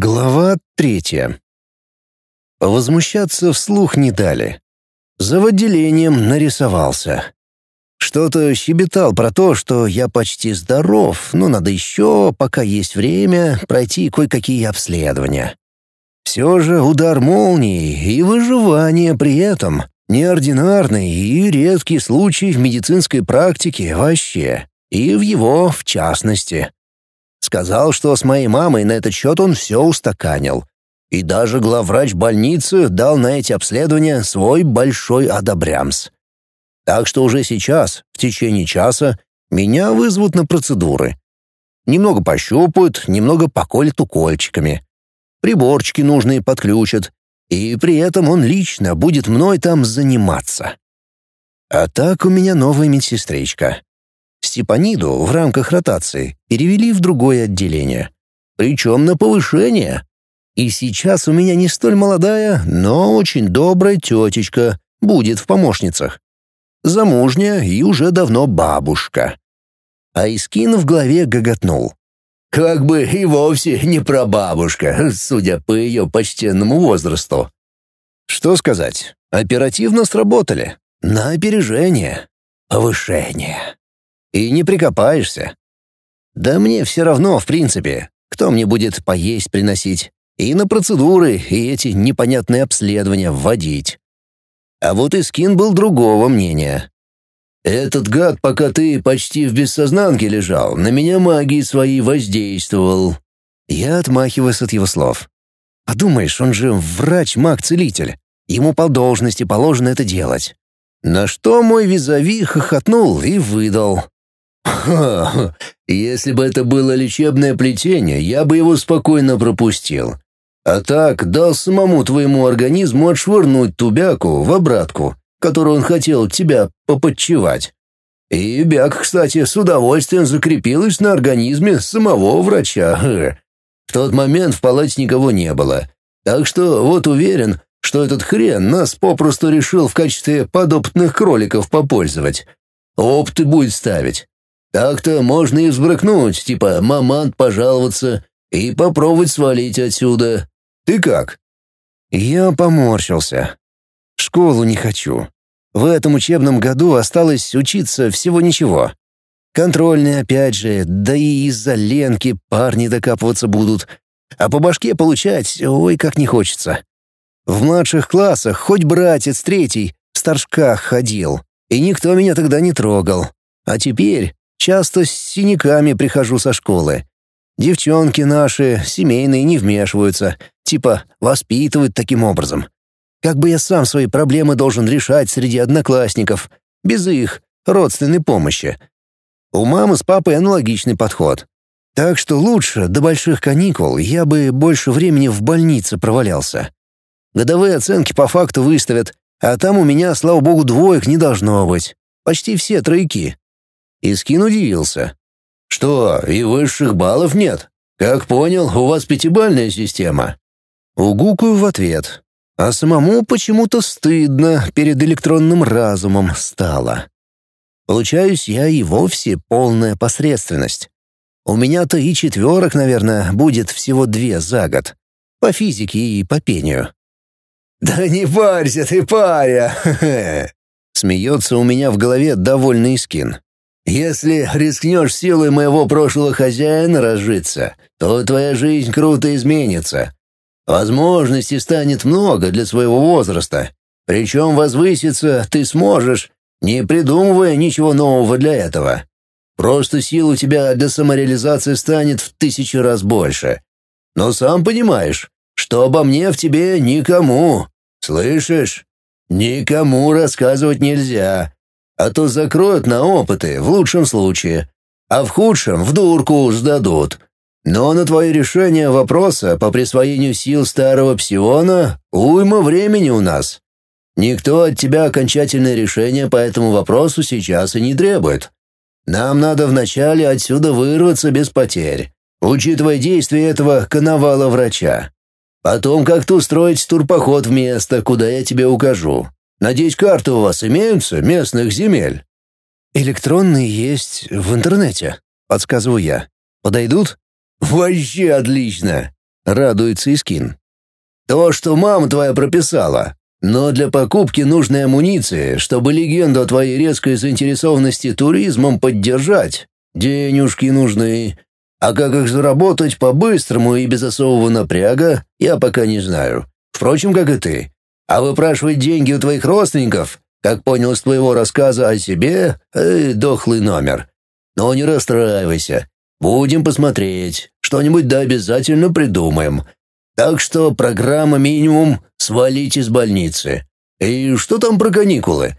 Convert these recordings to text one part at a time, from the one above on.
Глава третья. Возмущаться вслух не дали. За отделением нарисовался. Что-то щебетал про то, что я почти здоров, но надо еще, пока есть время, пройти кое-какие обследования. Все же удар молнии и выживание при этом — неординарный и редкий случай в медицинской практике вообще, и в его в частности. Сказал, что с моей мамой на этот счет он все устаканил. И даже главврач больницы дал на эти обследования свой большой одобрямс. Так что уже сейчас, в течение часа, меня вызовут на процедуры. Немного пощупают, немного поколят укольчиками. Приборчики нужные подключат, и при этом он лично будет мной там заниматься. А так у меня новая медсестричка. Степаниду в рамках ротации перевели в другое отделение. Причем на повышение. И сейчас у меня не столь молодая, но очень добрая тетечка будет в помощницах. Замужняя и уже давно бабушка. А Искин в голове гоготнул. Как бы и вовсе не прабабушка, судя по ее почтенному возрасту. Что сказать, оперативно сработали. На опережение. Повышение. И не прикопаешься. Да мне все равно, в принципе, кто мне будет поесть приносить, и на процедуры, и эти непонятные обследования вводить. А вот и скин был другого мнения. «Этот гад, пока ты почти в бессознанке лежал, на меня магией своей воздействовал». Я отмахиваюсь от его слов. «Подумаешь, он же врач-маг-целитель. Ему по должности положено это делать». На что мой визави хохотнул и выдал. Если бы это было лечебное плетение, я бы его спокойно пропустил. А так дал самому твоему организму отшвырнуть тубяку в обратку, которую он хотел тебя поподчевать. И бяк, кстати, с удовольствием закрепилась на организме самого врача. В тот момент в палате никого не было. Так что вот уверен, что этот хрен нас попросту решил в качестве подопытных кроликов попользовать. Опыты будет ставить. Так-то можно и взбрыкнуть, типа мамант пожаловаться и попробовать свалить отсюда. Ты как?» Я поморщился. «Школу не хочу. В этом учебном году осталось учиться всего ничего. Контрольные опять же, да и из-за Ленки парни докапываться будут. А по башке получать, ой, как не хочется. В младших классах хоть братец третий в старшках ходил, и никто меня тогда не трогал. А теперь Часто с синяками прихожу со школы. Девчонки наши, семейные, не вмешиваются, типа воспитывают таким образом. Как бы я сам свои проблемы должен решать среди одноклассников, без их родственной помощи. У мамы с папой аналогичный подход. Так что лучше до больших каникул я бы больше времени в больнице провалялся. Годовые оценки по факту выставят, а там у меня, слава богу, двоек не должно быть. Почти все тройки. Искин удивился. «Что, и высших баллов нет? Как понял, у вас пятибальная система?» Угукаю в ответ. А самому почему-то стыдно перед электронным разумом стало. Получаюсь я и вовсе полная посредственность. У меня-то и четверок, наверное, будет всего две за год. По физике и по пению. «Да не парься ты, паря!» Смеется у меня в голове довольный скин. Если рискнешь силой моего прошлого хозяина разжиться, то твоя жизнь круто изменится. Возможностей станет много для своего возраста. Причем возвыситься ты сможешь, не придумывая ничего нового для этого. Просто сил у тебя для самореализации станет в тысячу раз больше. Но сам понимаешь, что обо мне в тебе никому, слышишь? Никому рассказывать нельзя, а то закроют на опыты, в лучшем случае, а в худшем в дурку сдадут. Но на твое решение вопроса по присвоению сил старого псиона уйма времени у нас. Никто от тебя окончательное решение по этому вопросу сейчас и не требует. Нам надо вначале отсюда вырваться без потерь, учитывая действия этого коновала врача. Потом как-то устроить турпоход в место, куда я тебе укажу. Надеюсь, карты у вас имеются, местных земель?» «Электронные есть в интернете», — подсказываю я. «Подойдут?» «Вообще отлично! радуется Искин. «То, что мама твоя прописала. Но для покупки нужной амуниции, чтобы легенду о твоей резкой заинтересованности туризмом поддержать, денежки нужны. А как их заработать по-быстрому и без особого напряга, я пока не знаю. Впрочем, как и ты. А выпрашивать деньги у твоих родственников, как понял из твоего рассказа о себе, э, дохлый номер. Но не расстраивайся. Будем посмотреть. Что-нибудь да обязательно придумаем. Так что программа минимум «свалить из больницы». И что там про каникулы?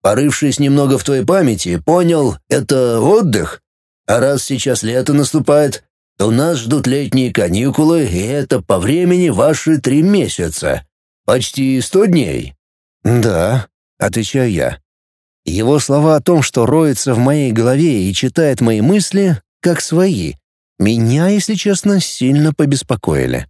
Порывшись немного в твоей памяти, понял, это отдых? А раз сейчас лето наступает, то нас ждут летние каникулы, и это по времени ваши три месяца. Почти сто дней. Да, отвечаю я. Его слова о том, что роется в моей голове и читает мои мысли, как свои, меня, если честно, сильно побеспокоили.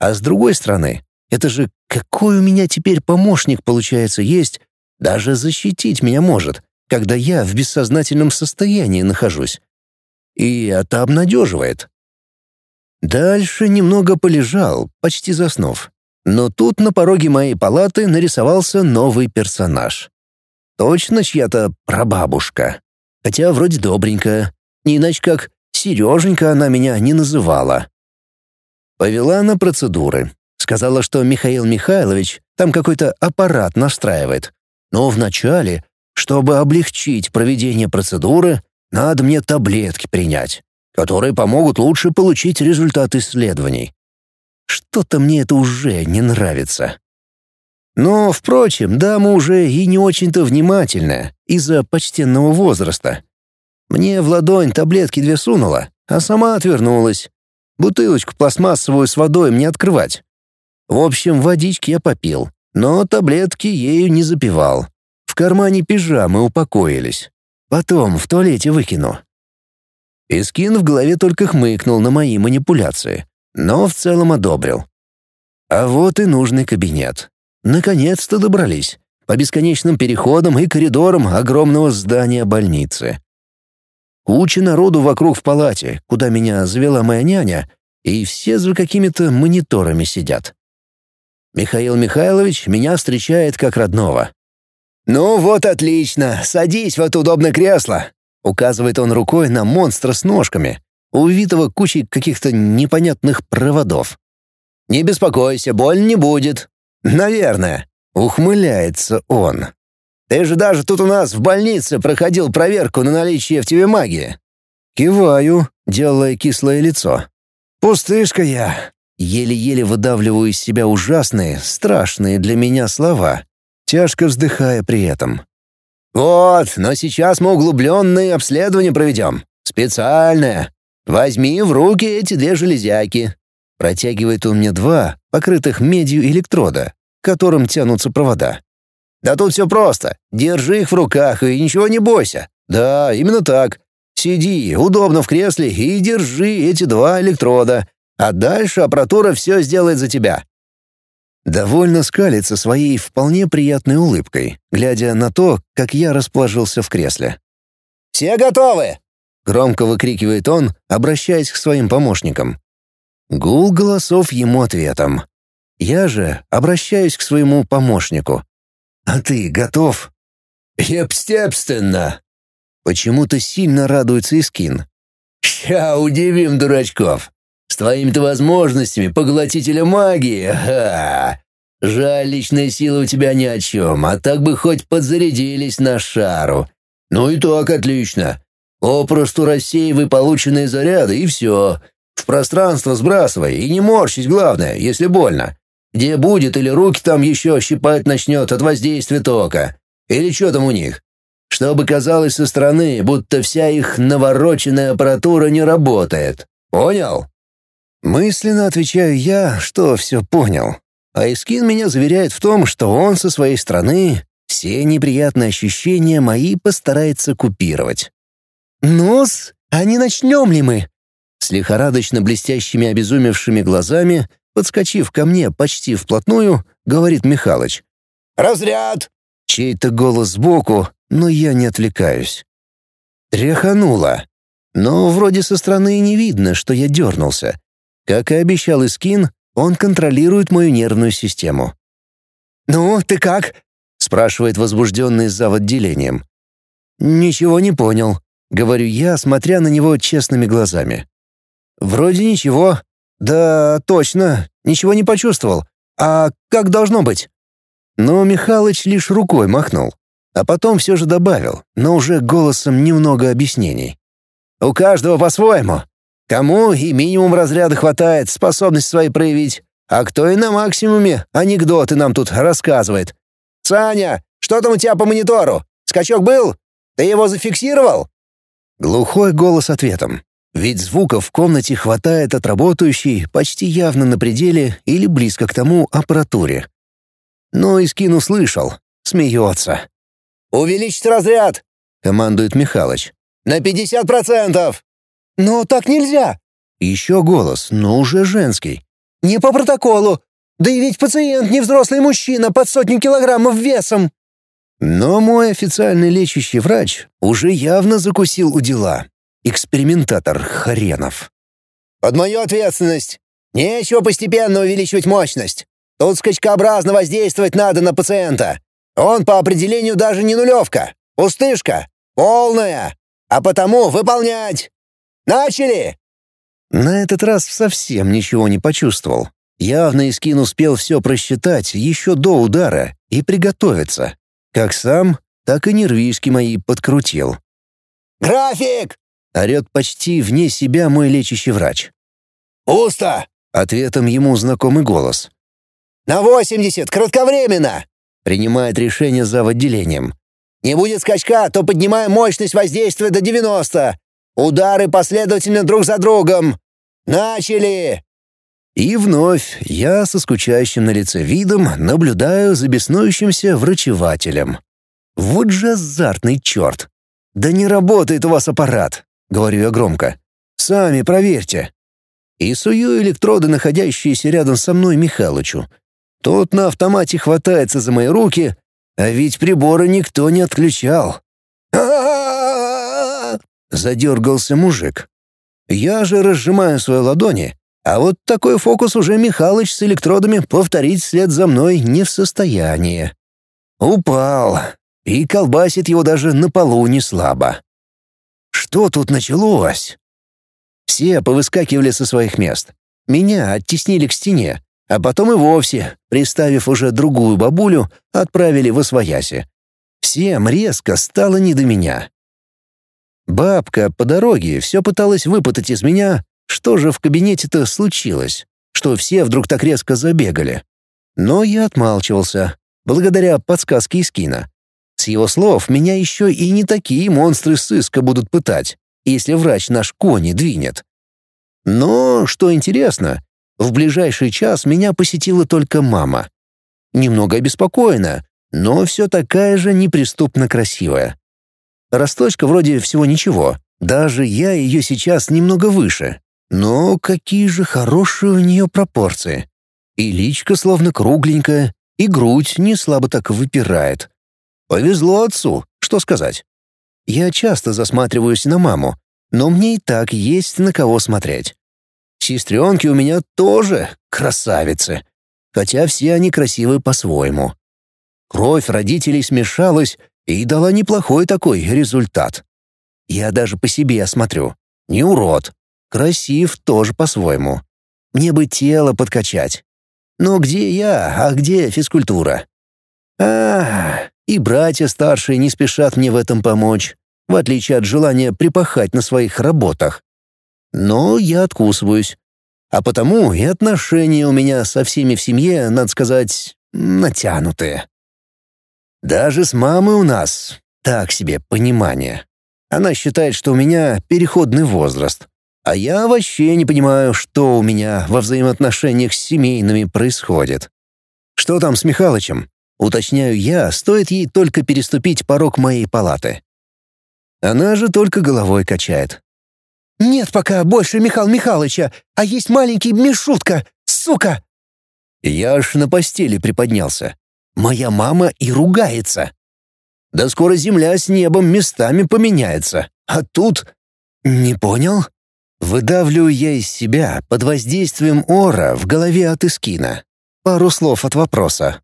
А с другой стороны, это же какой у меня теперь помощник, получается, есть, даже защитить меня может, когда я в бессознательном состоянии нахожусь. И это обнадеживает. Дальше немного полежал, почти заснув. Но тут на пороге моей палаты нарисовался новый персонаж. Точно чья-то прабабушка. Хотя вроде добренькая. Не иначе как Сереженька она меня не называла. Повела на процедуры. Сказала, что Михаил Михайлович там какой-то аппарат настраивает. Но вначале, чтобы облегчить проведение процедуры, надо мне таблетки принять, которые помогут лучше получить результат исследований. Что-то мне это уже не нравится. Но, впрочем, дама уже и не очень-то внимательная из-за почтенного возраста. Мне в ладонь таблетки две сунула, а сама отвернулась. Бутылочку пластмассовую с водой мне открывать. В общем, водички я попил, но таблетки ею не запивал. В кармане пижамы упокоились. Потом в туалете выкину. Искин в голове только хмыкнул на мои манипуляции, но в целом одобрил. А вот и нужный кабинет. Наконец-то добрались. По бесконечным переходам и коридорам огромного здания больницы. Куча народу вокруг в палате, куда меня завела моя няня, и все за какими-то мониторами сидят. Михаил Михайлович меня встречает как родного. «Ну вот отлично, садись в это удобное кресло», — указывает он рукой на монстра с ножками, увитого кучей каких-то непонятных проводов. «Не беспокойся, боль не будет». «Наверное», — ухмыляется он. Ты же даже тут у нас в больнице проходил проверку на наличие в тебе магии». Киваю, делая кислое лицо. «Пустышка я». Еле-еле выдавливаю из себя ужасные, страшные для меня слова, тяжко вздыхая при этом. «Вот, но сейчас мы углубленные обследования проведем. Специальное. Возьми в руки эти две железяки». Протягивает он мне два, покрытых медью электрода, к которым тянутся провода. Да тут все просто. Держи их в руках и ничего не бойся. Да, именно так. Сиди удобно в кресле и держи эти два электрода. А дальше аппаратура все сделает за тебя. Довольно скалится своей вполне приятной улыбкой, глядя на то, как я расположился в кресле. «Все готовы!» — громко выкрикивает он, обращаясь к своим помощникам. Гул голосов ему ответом. Я же обращаюсь к своему помощнику, а ты готов?» «Епстепственно!» Почему-то сильно радуется Искин. «Ща удивим дурачков! С твоими-то возможностями поглотителя магии, ага! Жаль, личная сила у тебя ни о чем, а так бы хоть подзарядились на шару. Ну и так отлично. Попросту рассеивай полученные заряды и все. В пространство сбрасывай и не морщись, главное, если больно. Где будет или руки там еще щипать начнет от воздействия тока. Или что там у них? Чтобы казалось со стороны, будто вся их навороченная аппаратура не работает. Понял? Мысленно отвечаю я, что все понял. А Искин меня заверяет в том, что он со своей стороны все неприятные ощущения мои постарается купировать. «Ну-с, а не начнем ли мы?» С лихорадочно блестящими обезумевшими глазами Подскочив ко мне почти вплотную, говорит Михалыч. «Разряд!» Чей-то голос сбоку, но я не отвлекаюсь. Тряхануло. Но вроде со стороны не видно, что я дернулся. Как и обещал Искин, он контролирует мою нервную систему. «Ну, ты как?» — спрашивает возбужденный зав. отделением. «Ничего не понял», — говорю я, смотря на него честными глазами. «Вроде ничего. Да, точно, ничего не почувствовал. А как должно быть?» Но Михалыч лишь рукой махнул, а потом все же добавил, но уже голосом немного объяснений. «У каждого по-своему. Кому и минимум разряда хватает способность свои проявить, а кто и на максимуме анекдоты нам тут рассказывает. «Саня, что там у тебя по монитору? Скачок был? Ты его зафиксировал?» Глухой голос ответом. Ведь звуков в комнате хватает от работающей почти явно на пределе или близко к тому аппаратуре. Но Искин услышал, смеется. «Увеличить разряд!» — командует Михалыч. «На пятьдесят процентов!» «Но так нельзя!» Еще голос, но уже женский. «Не по протоколу! Да и ведь пациент не взрослый мужчина под сотню килограммов весом!» Но мой официальный лечащий врач уже явно закусил у дела. Экспериментатор хренов. «Под мою ответственность! Нечего постепенно увеличивать мощность. Тут скачкообразно воздействовать надо на пациента. Он по определению даже не нулевка, пустышка, полная. А потому выполнять! Начали!» На этот раз совсем ничего не почувствовал. Явно Искин успел все просчитать еще до удара и приготовиться. Как сам, так и нервишки мои подкрутил. «График!» — орет почти вне себя мой лечащий врач. «Пусто!» — ответом ему знакомый голос. «На восемьдесят, кратковременно!» — принимает решение за отделением. «Не будет скачка, то поднимаем мощность воздействия до девяносто. Удары последовательно друг за другом. Начали!» И вновь я со скучающим на лице видом наблюдаю за беснующимся врачевателем. Вот же азартный черт! «Да не работает у вас аппарат», — говорю я громко. «Сами проверьте». И сую электроды, находящиеся рядом со мной, Михалычу. Тот на автомате хватается за мои руки, а ведь приборы никто не отключал. Задергался мужик. Я же разжимаю свои ладони, а вот такой фокус уже Михалыч с электродами повторить вслед за мной не в состоянии. Упал, и колбасит его даже на полу не слабо. Что тут началось? Все повыскакивали со своих мест. Меня оттеснили к стене, а потом и вовсе, приставив уже другую бабулю, отправили в освояси. Всем резко стало не до меня. Бабка по дороге все пыталась выпутать из меня, что же в кабинете-то случилось, что все вдруг так резко забегали. Но я отмалчивался, благодаря подсказке из кино. С его слов, меня еще и не такие монстры сыска будут пытать, если врач наш кони двинет. Но, что интересно, в ближайший час меня посетила только мама. Немного обеспокоена, но все такая же неприступно красивая. Росточка вроде всего ничего. Даже я ее сейчас немного выше. Но какие же хорошие у нее пропорции. И личка словно кругленькая, и грудь не слабо так выпирает. Повезло отцу, что сказать. Я часто засматриваюсь на маму, но мне и так есть на кого смотреть. Сестренки у меня тоже красавицы, хотя все они красивы по-своему. Кровь родителей смешалась, и дала неплохой такой результат. Я даже по себе осмотрю. Не урод. Красив тоже по-своему. Мне бы тело подкачать. Но где я, а где физкультура? А, и братья старшие не спешат мне в этом помочь, в отличие от желания припахать на своих работах. Но я откусываюсь. А потому и отношения у меня со всеми в семье, надо сказать, натянутые. Даже с мамой у нас так себе понимание. Она считает, что у меня переходный возраст. А я вообще не понимаю, что у меня во взаимоотношениях с семейными происходит. Что там с Михалычем? Уточняю я, стоит ей только переступить порог моей палаты. Она же только головой качает. «Нет пока больше Михаила Михайловича, а есть маленький Мишутка, сука!» Я аж на постели приподнялся. Моя мама и ругается. Да скоро земля с небом местами поменяется. А тут... Не понял? Выдавливаю я из себя под воздействием ора в голове от Искина. Пару слов от вопроса.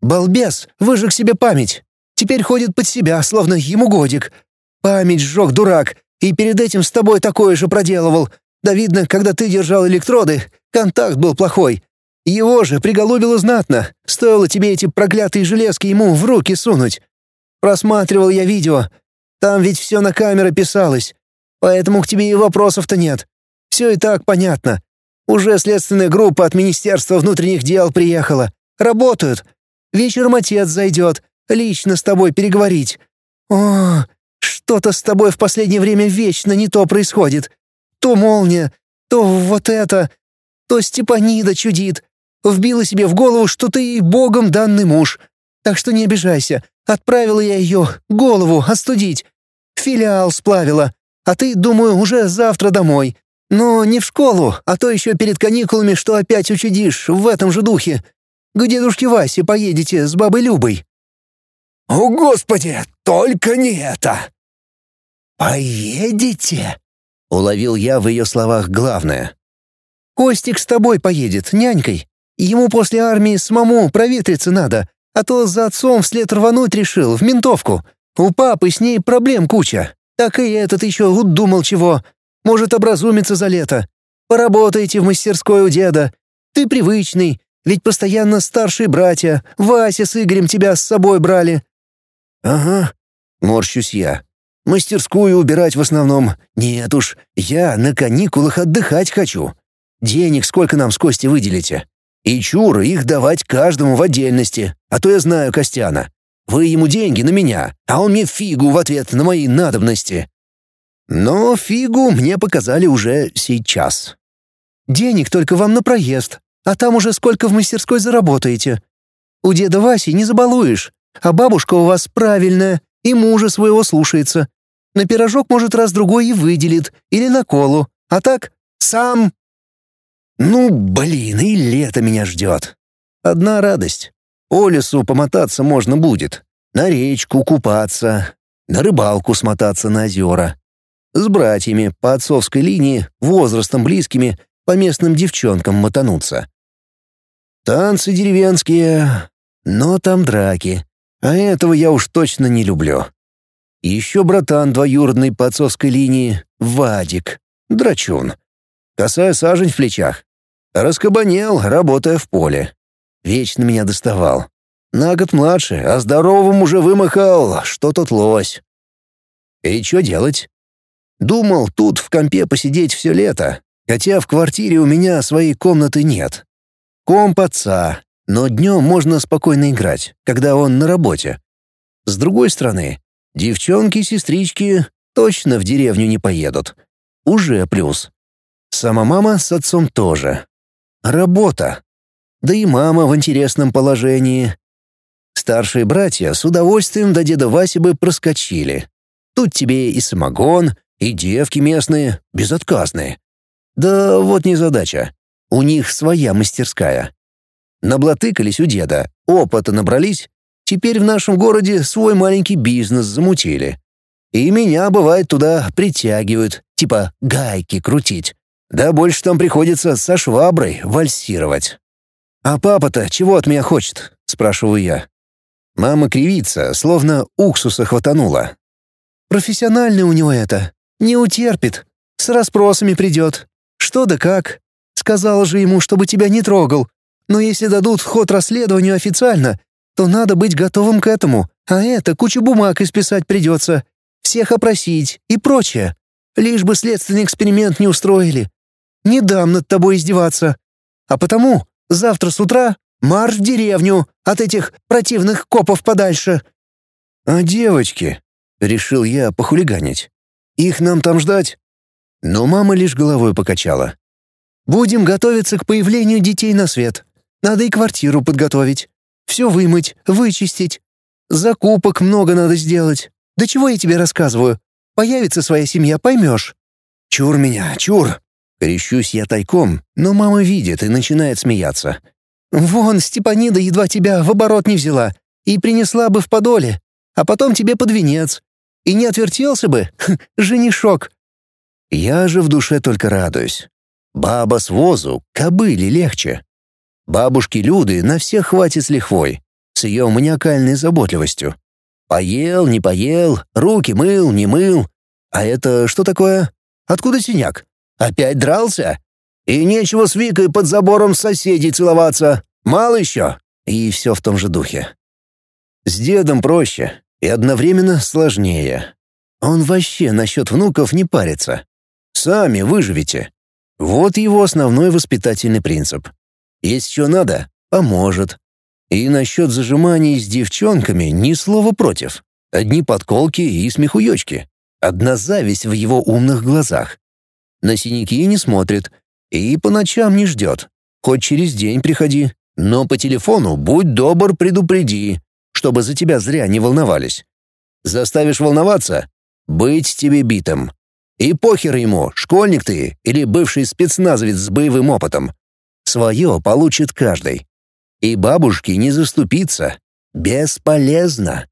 «Балбес, выжег себе память. Теперь ходит под себя, словно ему годик. Память сжег дурак, и перед этим с тобой такое же проделывал. Да видно, когда ты держал электроды, контакт был плохой. Его же приголубило знатно. Стоило тебе эти проклятые железки ему в руки сунуть. Просматривал я видео. Там ведь все на камеры писалось. Поэтому к тебе и вопросов-то нет. Все и так понятно. Уже следственная группа от Министерства внутренних дел приехала. Работают. Вечером отец зайдет. Лично с тобой переговорить. О, что-то с тобой в последнее время вечно не то происходит. То молния, то вот это, то Степанида чудит. Вбила себе в голову, что ты богом данный муж. Так что не обижайся. Отправила я ее голову остудить. Филиал сплавила. А ты, думаю, уже завтра домой. Но не в школу, а то еще перед каникулами, что опять учудишь в этом же духе. К дедушке Васе поедете с бабой Любой». «О, Господи, только не это!» «Поедете?» — уловил я в ее словах главное. «Костик с тобой поедет, нянькой. Ему после армии самому проветриться надо, а то за отцом вслед рвануть решил, в ментовку. У папы с ней проблем куча. Так и этот еще удумал чего. Может, образумиться за лето. Поработайте в мастерской у деда. Ты привычный, ведь постоянно старшие братья, Вася с Игорем тебя с собой брали». «Ага», — морщусь я. «Мастерскую убирать в основном. Нет уж, я на каникулах отдыхать хочу. Денег сколько нам с Костей выделите? И чур их давать каждому в отдельности, а то я знаю Костяна. Вы ему деньги на меня, а он мне фигу в ответ на мои надобности. Но фигу мне показали уже сейчас. Денег только вам на проезд, а там уже сколько в мастерской заработаете. У деда Васи не забалуешь, а бабушка у вас правильная и мужа своего слушается. На пирожок, может, раз-другой и выделит, или на колу, а так сам. Ну, блин, и лето меня ждет. Одна радость. По лесу помотаться можно будет, на речку купаться, на рыбалку смотаться на озера. С братьями по отцовской линии, возрастом близкими, по местным девчонкам мотануться. Танцы деревенские, но там драки, а этого я уж точно не люблю. Еще братан двоюродный по отцовской линии, Вадик, драчун. Косая сажень в плечах. Раскабанел, работая в поле. Вечно меня доставал. На год младше, а здоровым уже вымахал, что тот лось. И что делать? Думал тут в компе посидеть все лето, хотя в квартире у меня своей комнаты нет. Комп отца, но днем можно спокойно играть, когда он на работе. С другой стороны, девчонки-сестрички точно в деревню не поедут. Уже плюс. Сама мама с отцом тоже. Работа. Да и мама в интересном положении. Старшие братья с удовольствием до деда Васи бы проскочили. Тут тебе и самогон, и девки местные, безотказные. Да вот не задача. У них своя мастерская. Наблатыкались у деда, опыта набрались. Теперь в нашем городе свой маленький бизнес замутили. И меня, бывает, туда притягивают, типа гайки крутить. Да больше там приходится со шваброй вальсировать. «А папа-то чего от меня хочет?» — спрашиваю я. Мама кривится, словно уксуса хватанула. «Профессиональный у него это. Не утерпит. С расспросами придет. Что да как. Сказала же ему, чтобы тебя не трогал. Но если дадут ход расследованию официально, то надо быть готовым к этому. А это кучу бумаг исписать придется. Всех опросить и прочее. Лишь бы следственный эксперимент не устроили. Не дам над тобой издеваться. А потому завтра с утра марш в деревню от этих противных копов подальше». «А девочки?» — решил я похулиганить. «Их нам там ждать?» Но мама лишь головой покачала. «Будем готовиться к появлению детей на свет. Надо и квартиру подготовить. Все вымыть, вычистить. Закупок много надо сделать. Да чего я тебе рассказываю? Появится своя семья, поймешь». «Чур меня, чур!» Крещусь я тайком, но мама видит и начинает смеяться. «Вон, Степанида едва тебя в оборот не взяла и принесла бы в подоле, а потом тебе под венец. И не отвертелся бы, женишок». Я же в душе только радуюсь. Баба с возу, кобыли легче. Бабушки Люды на всех хватит с лихвой, с ее маниакальной заботливостью. Поел, не поел, руки мыл, не мыл. А это что такое? Откуда синяк? Опять дрался? И нечего с Викой под забором соседей целоваться. Мало еще. И все в том же духе. С дедом проще и одновременно сложнее. Он вообще насчет внуков не парится. Сами выживете. Вот его основной воспитательный принцип. Есть что надо — поможет. И насчет зажиманий с девчонками ни слова против. Одни подколки и смехуёчки. Одна зависть в его умных глазах. На синяки не смотрит и по ночам не ждет. Хоть через день приходи, но по телефону будь добр предупреди, чтобы за тебя зря не волновались. Заставишь волноваться — быть тебе битым. И похер ему, школьник ты или бывший спецназовец с боевым опытом. Свое получит каждый. И бабушке не заступиться. Бесполезно.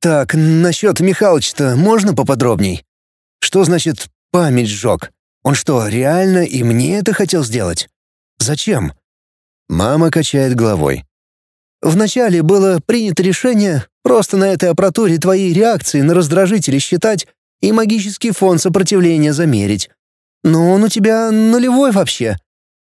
Так, насчет Михалыча-то можно поподробней? Что значит «память сжег»? Он что, реально и мне это хотел сделать? Зачем? Мама качает головой. Вначале было принято решение просто на этой аппаратуре твои реакции на раздражители считать и магический фон сопротивления замерить. Но он у тебя нулевой вообще.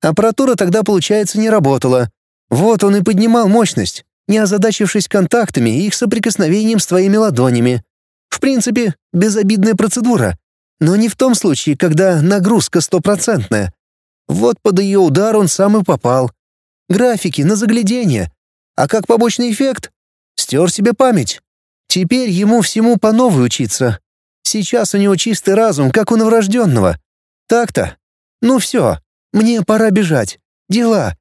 Аппаратура тогда, получается, не работала. Вот он и поднимал мощность, не озадачившись контактами и их соприкосновением с твоими ладонями. В принципе, безобидная процедура. Но не в том случае, когда нагрузка стопроцентная. Вот под ее удар он сам и попал. Графики на заглядение. А как побочный эффект? Стер себе память. Теперь ему всему по новой учиться. Сейчас у него чистый разум, как у новорожденного. Так-то. Ну все, мне пора бежать. Дела.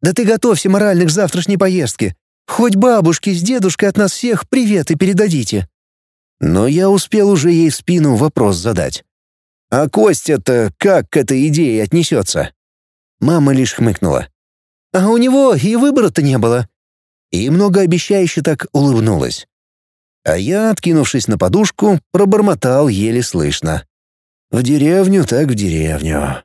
Да ты готовься морально к завтрашней поездке. Хоть бабушке с дедушкой от нас всех приветы передадите. Но я успел уже ей в спину вопрос задать. «А Костя-то как к этой идее отнесется?» Мама лишь хмыкнула. «А у него и выбора-то не было». И многообещающе так улыбнулась. А я, откинувшись на подушку, пробормотал еле слышно. «В деревню так в деревню».